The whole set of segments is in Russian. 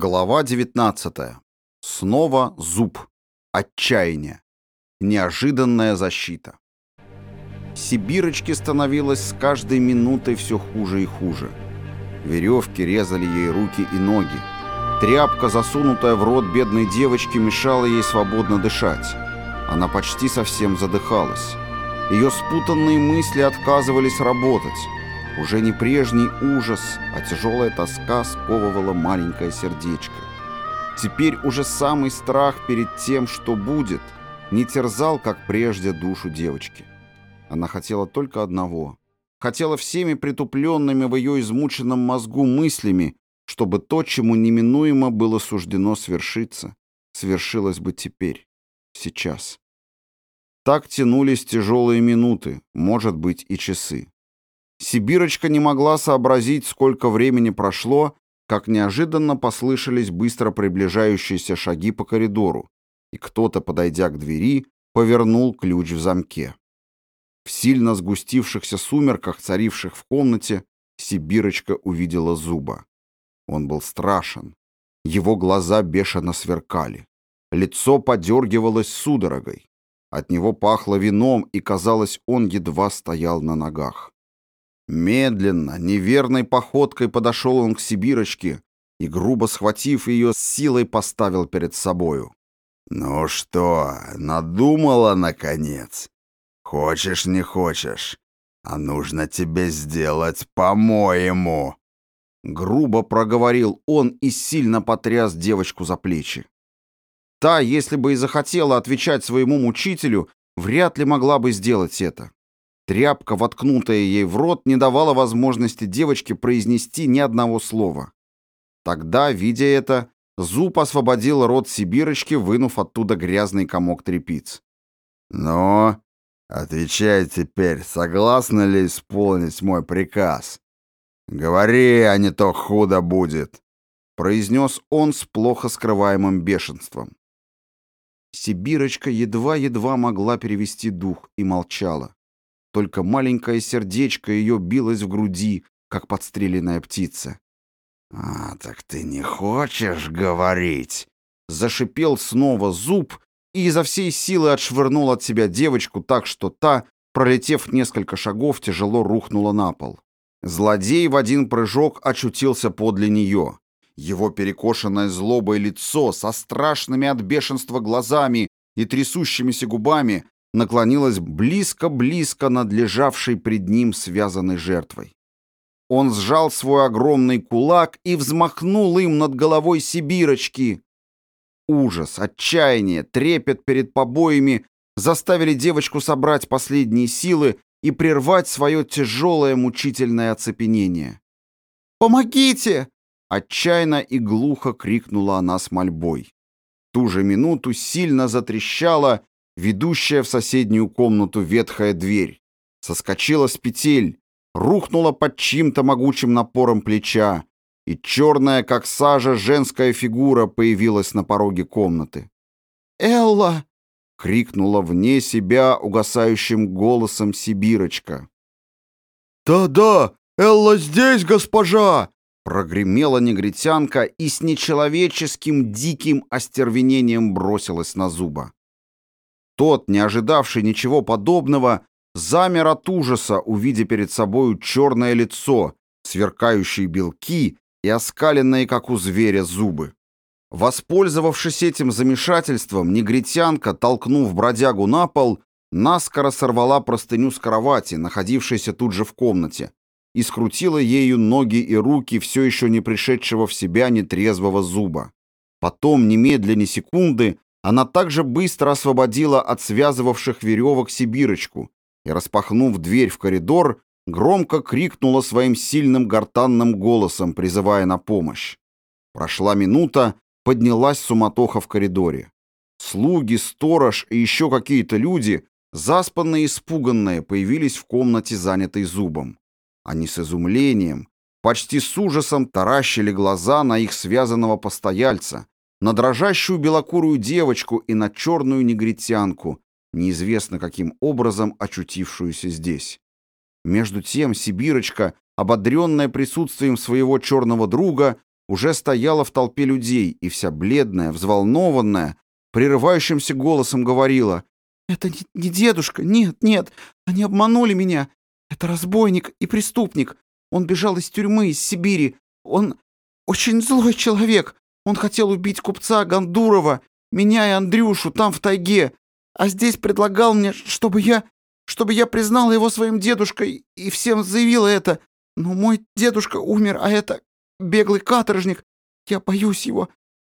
Глава 19. Снова зуб. Отчаяние. Неожиданная защита. Сибирочке становилось с каждой минутой все хуже и хуже. Веревки резали ей руки и ноги. Тряпка, засунутая в рот бедной девочки, мешала ей свободно дышать. Она почти совсем задыхалась. Ее спутанные мысли отказывались работать. Уже не прежний ужас, а тяжелая тоска сковывала маленькое сердечко. Теперь уже самый страх перед тем, что будет, не терзал, как прежде, душу девочки. Она хотела только одного. Хотела всеми притупленными в ее измученном мозгу мыслями, чтобы то, чему неминуемо было суждено свершиться, свершилось бы теперь, сейчас. Так тянулись тяжелые минуты, может быть, и часы. Сибирочка не могла сообразить, сколько времени прошло, как неожиданно послышались быстро приближающиеся шаги по коридору, и кто-то, подойдя к двери, повернул ключ в замке. В сильно сгустившихся сумерках, царивших в комнате, Сибирочка увидела зуба. Он был страшен. Его глаза бешено сверкали. Лицо подергивалось судорогой. От него пахло вином, и, казалось, он едва стоял на ногах. Медленно, неверной походкой подошел он к Сибирочке и, грубо схватив ее, с силой поставил перед собою. «Ну что, надумала, наконец? Хочешь, не хочешь, а нужно тебе сделать по-моему!» Грубо проговорил он и сильно потряс девочку за плечи. Та, если бы и захотела отвечать своему мучителю, вряд ли могла бы сделать это. Тряпка, воткнутая ей в рот, не давала возможности девочке произнести ни одного слова. Тогда, видя это, зуб освободил рот Сибирочки, вынув оттуда грязный комок тряпиц. «Ну, отвечай теперь, согласна ли исполнить мой приказ? Говори, а не то худо будет», — произнес он с плохо скрываемым бешенством. Сибирочка едва-едва могла перевести дух и молчала. Только маленькое сердечко ее билось в груди, как подстреленная птица. «А, так ты не хочешь говорить?» Зашипел снова зуб и изо всей силы отшвырнул от себя девочку так, что та, пролетев несколько шагов, тяжело рухнула на пол. Злодей в один прыжок очутился подле нее. Его перекошенное злобой лицо со страшными от бешенства глазами и трясущимися губами наклонилась близко-близко над лежавшей пред ним связанной жертвой. Он сжал свой огромный кулак и взмахнул им над головой Сибирочки. Ужас, отчаяние, трепет перед побоями заставили девочку собрать последние силы и прервать свое тяжелое мучительное оцепенение. «Помогите!» — отчаянно и глухо крикнула она с мольбой. В ту же минуту сильно затрещала ведущая в соседнюю комнату ветхая дверь. Соскочила с петель, рухнула под чьим-то могучим напором плеча, и черная, как сажа, женская фигура появилась на пороге комнаты. «Элла!» — крикнула вне себя угасающим голосом Сибирочка. «Да-да, Элла здесь, госпожа!» Прогремела негритянка и с нечеловеческим диким остервенением бросилась на зуба. Тот, не ожидавший ничего подобного, замер от ужаса, увидя перед собою черное лицо, сверкающие белки и оскаленные, как у зверя, зубы. Воспользовавшись этим замешательством, негритянка, толкнув бродягу на пол, наскоро сорвала простыню с кровати, находившейся тут же в комнате, и скрутила ею ноги и руки все еще не пришедшего в себя нетрезвого зуба. Потом, немедленно секунды, она также быстро освободила от связывавших веревок Сибирочку и, распахнув дверь в коридор, громко крикнула своим сильным гортанным голосом, призывая на помощь. Прошла минута, поднялась суматоха в коридоре. Слуги, сторож и еще какие-то люди, заспанные и испуганные, появились в комнате, занятой зубом. Они с изумлением, почти с ужасом таращили глаза на их связанного постояльца, на дрожащую белокурую девочку и на черную негритянку, неизвестно каким образом очутившуюся здесь. Между тем Сибирочка, ободренная присутствием своего черного друга, уже стояла в толпе людей и вся бледная, взволнованная, прерывающимся голосом говорила «Это не, не дедушка, нет, нет, они обманули меня. Это разбойник и преступник. Он бежал из тюрьмы, из Сибири. Он очень злой человек. Он хотел убить купца Гандурова, меня и Андрюшу там в тайге, а здесь предлагал мне, чтобы я... чтобы я признала его своим дедушкой и всем заявила это. Но мой дедушка умер, а это беглый каторжник. Я боюсь его.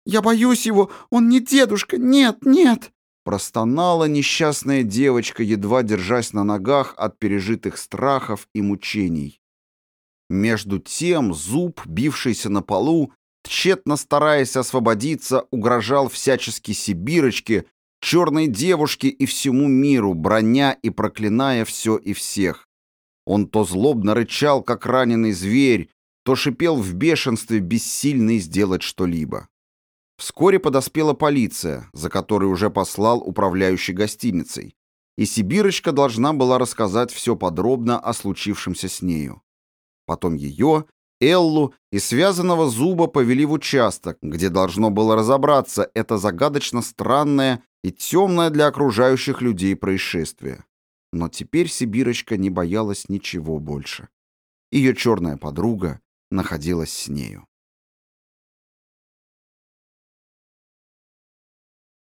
Я боюсь его. Он не дедушка. Нет, нет. Простонала несчастная девочка, едва держась на ногах от пережитых страхов и мучений. Между тем зуб, бившийся на полу, тщетно стараясь освободиться, угрожал всячески Сибирочке, черной девушке и всему миру, броня и проклиная все и всех. Он то злобно рычал, как раненый зверь, то шипел в бешенстве, бессильный сделать что-либо. Вскоре подоспела полиция, за которой уже послал управляющий гостиницей, и Сибирочка должна была рассказать все подробно о случившемся с нею. Потом ее, Эллу и связанного зуба повели в участок, где должно было разобраться это загадочно странное и темное для окружающих людей происшествие. Но теперь Сибирочка не боялась ничего больше. Ее черная подруга находилась с нею.